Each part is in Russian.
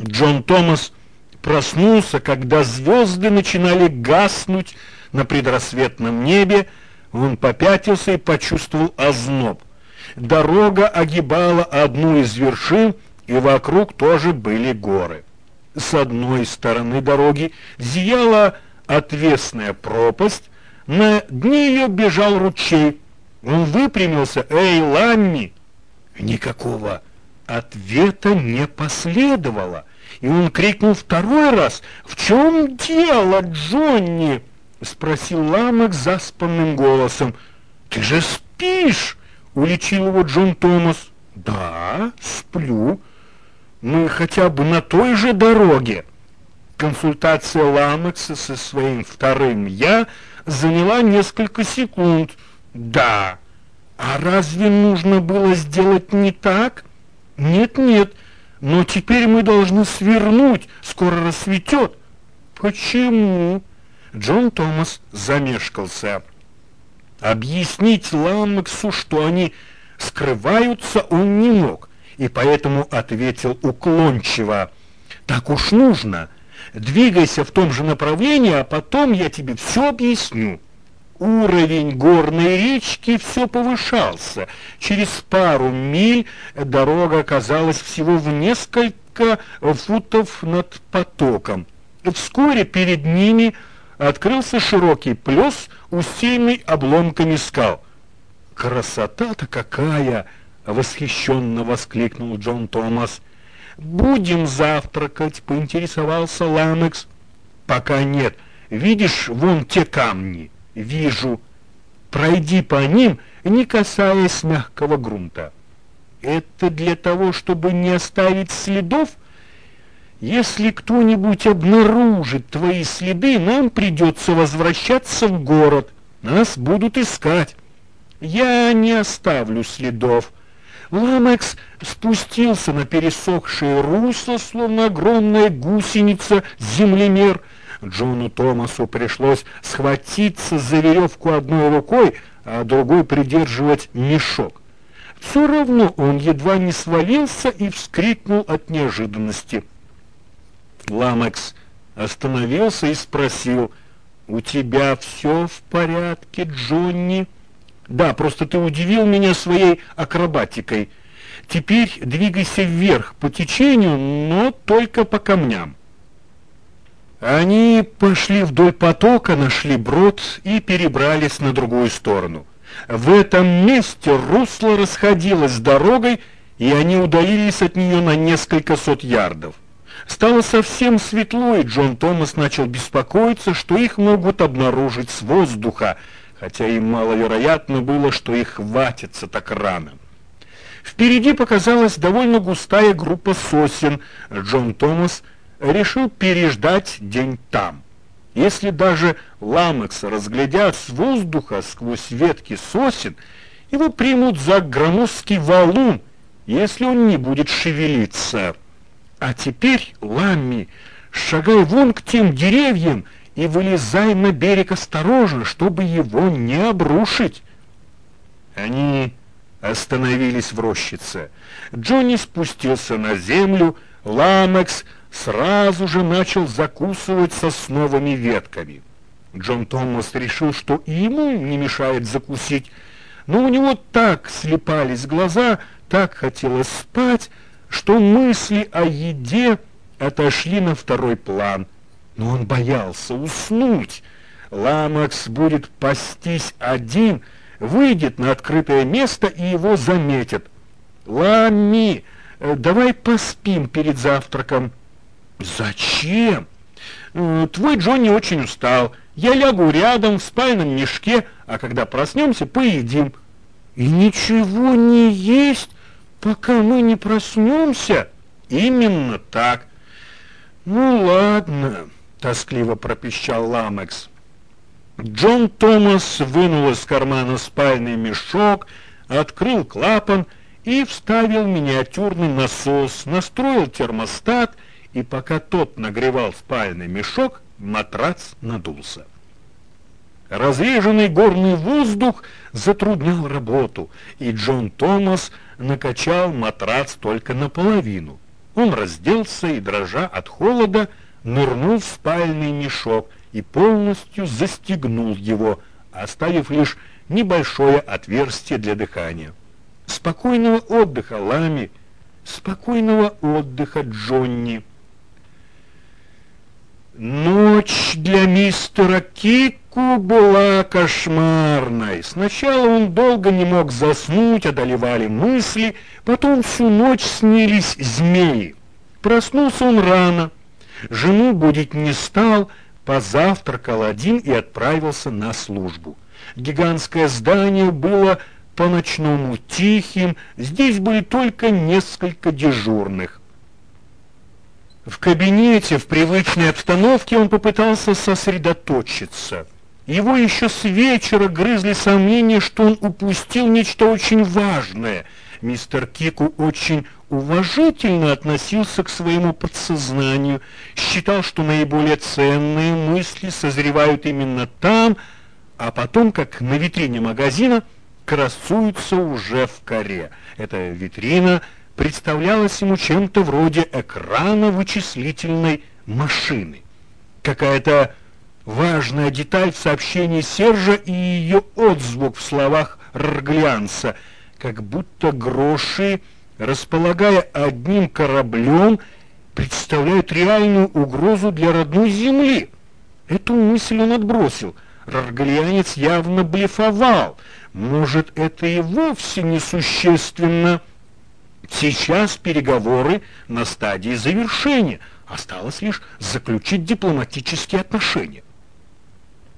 Джон Томас проснулся, когда звезды начинали гаснуть на предрассветном небе, он попятился и почувствовал озноб. Дорога огибала одну из вершин, и вокруг тоже были горы. С одной стороны дороги зияла отвесная пропасть, на дне ее бежал ручей. Он выпрямился. «Эй, Ламми!» Никакого ответа не последовало, и он крикнул второй раз. «В чем дело, Джонни?» — спросил Ламек заспанным голосом. «Ты же спишь!» — уличил его Джон Томас. «Да, сплю. Мы хотя бы на той же дороге». Консультация Ламекса со своим вторым «я» заняла несколько секунд. «Да, а разве нужно было сделать не так?» «Нет-нет, но теперь мы должны свернуть, скоро рассветет». «Почему?» Джон Томас замешкался. Объяснить Ламексу, что они скрываются, он не мог, и поэтому ответил уклончиво. «Так уж нужно. Двигайся в том же направлении, а потом я тебе все объясню». Уровень горной речки все повышался. Через пару миль дорога оказалась всего в несколько футов над потоком. Вскоре перед ними открылся широкий плес, усеянный обломками скал. «Красота-то какая!» — восхищенно воскликнул Джон Томас. «Будем завтракать», — поинтересовался Ламекс. «Пока нет. Видишь, вон те камни?» «Вижу. Пройди по ним, не касаясь мягкого грунта». «Это для того, чтобы не оставить следов?» Если кто-нибудь обнаружит твои следы, нам придется возвращаться в город. Нас будут искать. Я не оставлю следов. Ламекс спустился на пересохшее русло, словно огромная гусеница-землемер. Джону Томасу пришлось схватиться за веревку одной рукой, а другой придерживать мешок. Все равно он едва не свалился и вскрикнул от неожиданности. Ламекс остановился и спросил, «У тебя все в порядке, Джонни?» «Да, просто ты удивил меня своей акробатикой. Теперь двигайся вверх по течению, но только по камням». Они пошли вдоль потока, нашли брод и перебрались на другую сторону. В этом месте русло расходилось с дорогой, и они удалились от нее на несколько сот ярдов. Стало совсем светло, и Джон Томас начал беспокоиться, что их могут обнаружить с воздуха, хотя им маловероятно было, что их хватится так рано. Впереди показалась довольно густая группа сосен. Джон Томас решил переждать день там. Если даже Ламекс разглядят с воздуха сквозь ветки сосен, его примут за громоздкий валун, если он не будет шевелиться. А теперь, Ламми, шагай вон к тем деревьям и вылезай на берег осторожно, чтобы его не обрушить. Они остановились в рощице. Джонни спустился на землю, Ламекс сразу же начал закусывать сосновыми ветками. Джон Томас решил, что и ему не мешает закусить, но у него так слепались глаза, так хотелось спать, что мысли о еде отошли на второй план. Но он боялся уснуть. Ламакс будет пастись один, выйдет на открытое место и его заметят. «Лами, э, давай поспим перед завтраком». «Зачем?» «Э, «Твой Джонни очень устал. Я лягу рядом в спальном мешке, а когда проснемся, поедим». «И ничего не есть?» пока мы не проснемся? Именно так. Ну ладно, тоскливо пропищал Ламекс. Джон Томас вынул из кармана спальный мешок, открыл клапан и вставил миниатюрный насос, настроил термостат, и пока тот нагревал спальный мешок, матрац надулся. Разреженный горный воздух затруднял работу, и Джон Томас накачал матрац только наполовину. Он разделся и, дрожа от холода, нырнул в спальный мешок и полностью застегнул его, оставив лишь небольшое отверстие для дыхания. Спокойного отдыха, Лами, спокойного отдыха, Джонни. Ночь для мистера Кику была кошмарной. Сначала он долго не мог заснуть, одолевали мысли, потом всю ночь снились змеи. Проснулся он рано, жену будить не стал, позавтракал один и отправился на службу. Гигантское здание было по-ночному тихим, здесь были только несколько дежурных. В кабинете, в привычной обстановке он попытался сосредоточиться. Его еще с вечера грызли сомнения, что он упустил нечто очень важное. Мистер Кику очень уважительно относился к своему подсознанию, считал, что наиболее ценные мысли созревают именно там, а потом, как на витрине магазина, красуются уже в коре. Эта витрина представлялась ему чем-то вроде экрана вычислительной машины. Какая-то важная деталь в сообщении Сержа и ее отзвук в словах Рглянца, как будто гроши, располагая одним кораблем, представляют реальную угрозу для родной земли. Эту мысль он отбросил – Раргалианец явно блефовал. Может, это и вовсе несущественно. Сейчас переговоры на стадии завершения. Осталось лишь заключить дипломатические отношения.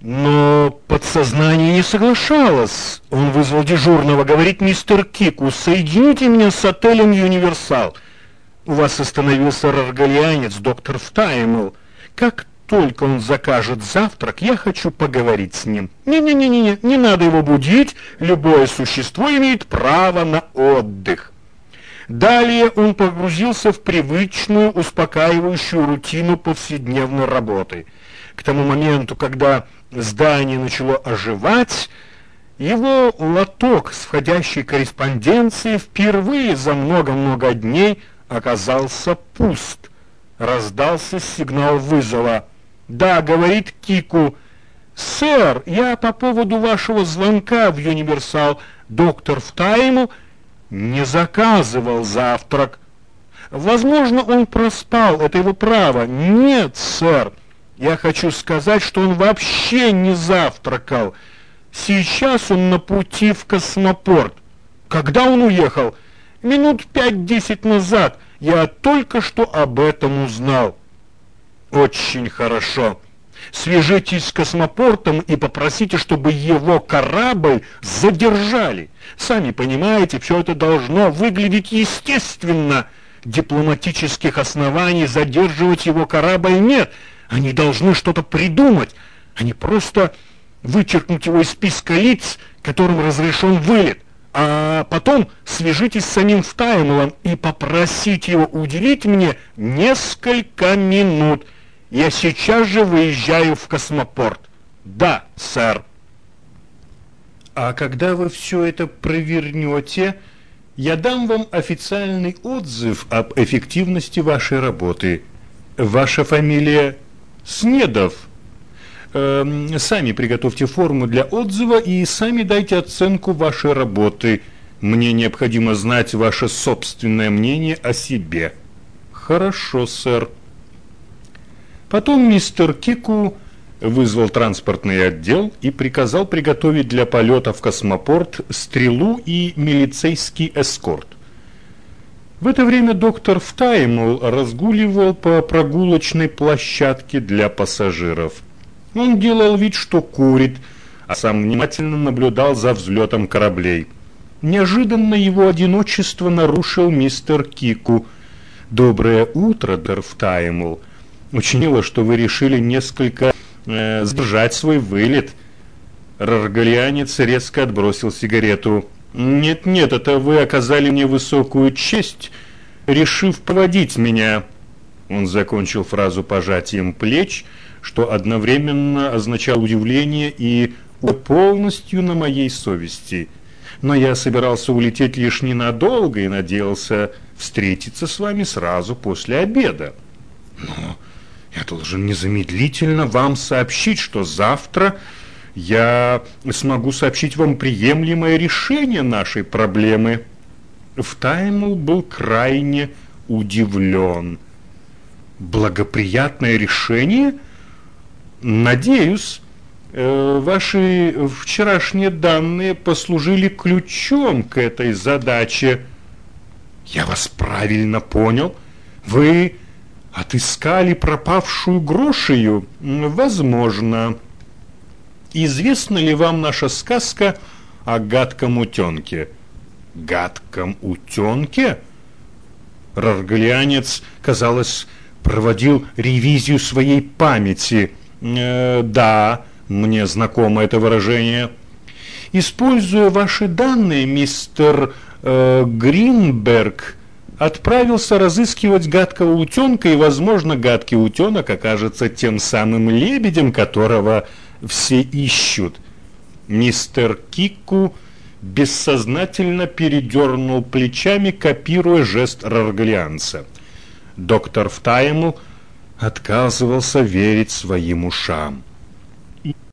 Но подсознание не соглашалось. Он вызвал дежурного, говорит мистер Кику, соедините меня с отелем «Юниверсал». У вас остановился раргалианец, доктор Втаймл. Как только он закажет завтрак, я хочу поговорить с ним. Не-не-не-не, не надо его будить, любое существо имеет право на отдых. Далее он погрузился в привычную, успокаивающую рутину повседневной работы. К тому моменту, когда здание начало оживать, его лоток с входящей корреспонденцией впервые за много-много дней оказался пуст. Раздался сигнал вызова – «Да», — говорит Кику. «Сэр, я по поводу вашего звонка в Юниверсал доктор в тайму не заказывал завтрак. Возможно, он проспал, это его право. Нет, сэр, я хочу сказать, что он вообще не завтракал. Сейчас он на пути в космопорт. Когда он уехал? Минут пять-десять назад. Я только что об этом узнал. Очень хорошо. Свяжитесь с космопортом и попросите, чтобы его корабль задержали. Сами понимаете, все это должно выглядеть естественно. Дипломатических оснований задерживать его корабль нет. Они должны что-то придумать, а не просто вычеркнуть его из списка лиц, которым разрешен вылет. А потом свяжитесь с самим Втаймелом и попросите его уделить мне несколько минут – я сейчас же выезжаю в космопорт. Да, сэр. А когда вы все это провернете, я дам вам официальный отзыв об эффективности вашей работы. Ваша фамилия Снедов. Эм, сами приготовьте форму для отзыва и сами дайте оценку вашей работы. Мне необходимо знать ваше собственное мнение о себе. Хорошо, сэр. Потом мистер Кику вызвал транспортный отдел и приказал приготовить для полета в космопорт стрелу и милицейский эскорт. В это время доктор Втаймл разгуливал по прогулочной площадке для пассажиров. Он делал вид, что курит, а сам внимательно наблюдал за взлетом кораблей. Неожиданно его одиночество нарушил мистер Кику. «Доброе утро, доктор Втаймл!» Очень мило, что вы решили несколько э, сдержать свой вылет. Раргалианец резко отбросил сигарету. «Нет-нет, это вы оказали мне высокую честь, решив проводить меня». Он закончил фразу пожатием плеч, что одновременно означало удивление и полностью на моей совести. Но я собирался улететь лишь ненадолго и надеялся встретиться с вами сразу после обеда. Я должен незамедлительно вам сообщить, что завтра я смогу сообщить вам приемлемое решение нашей проблемы. Втаймл был крайне удивлен. Благоприятное решение? Надеюсь, э, ваши вчерашние данные послужили ключом к этой задаче. Я вас правильно понял? Вы отыскали пропавшую грошею? Возможно. Известна ли вам наша сказка о гадком утенке? Гадком утенке? Раргалианец, казалось, проводил ревизию своей памяти. Э, да, мне знакомо это выражение. Используя ваши данные, мистер э, Гринберг отправился разыскивать гадкого утенка, и, возможно, гадкий утенок окажется тем самым лебедем, которого все ищут. Мистер Кику бессознательно передернул плечами, копируя жест Раргалианца. Доктор Втаймл отказывался верить своим ушам.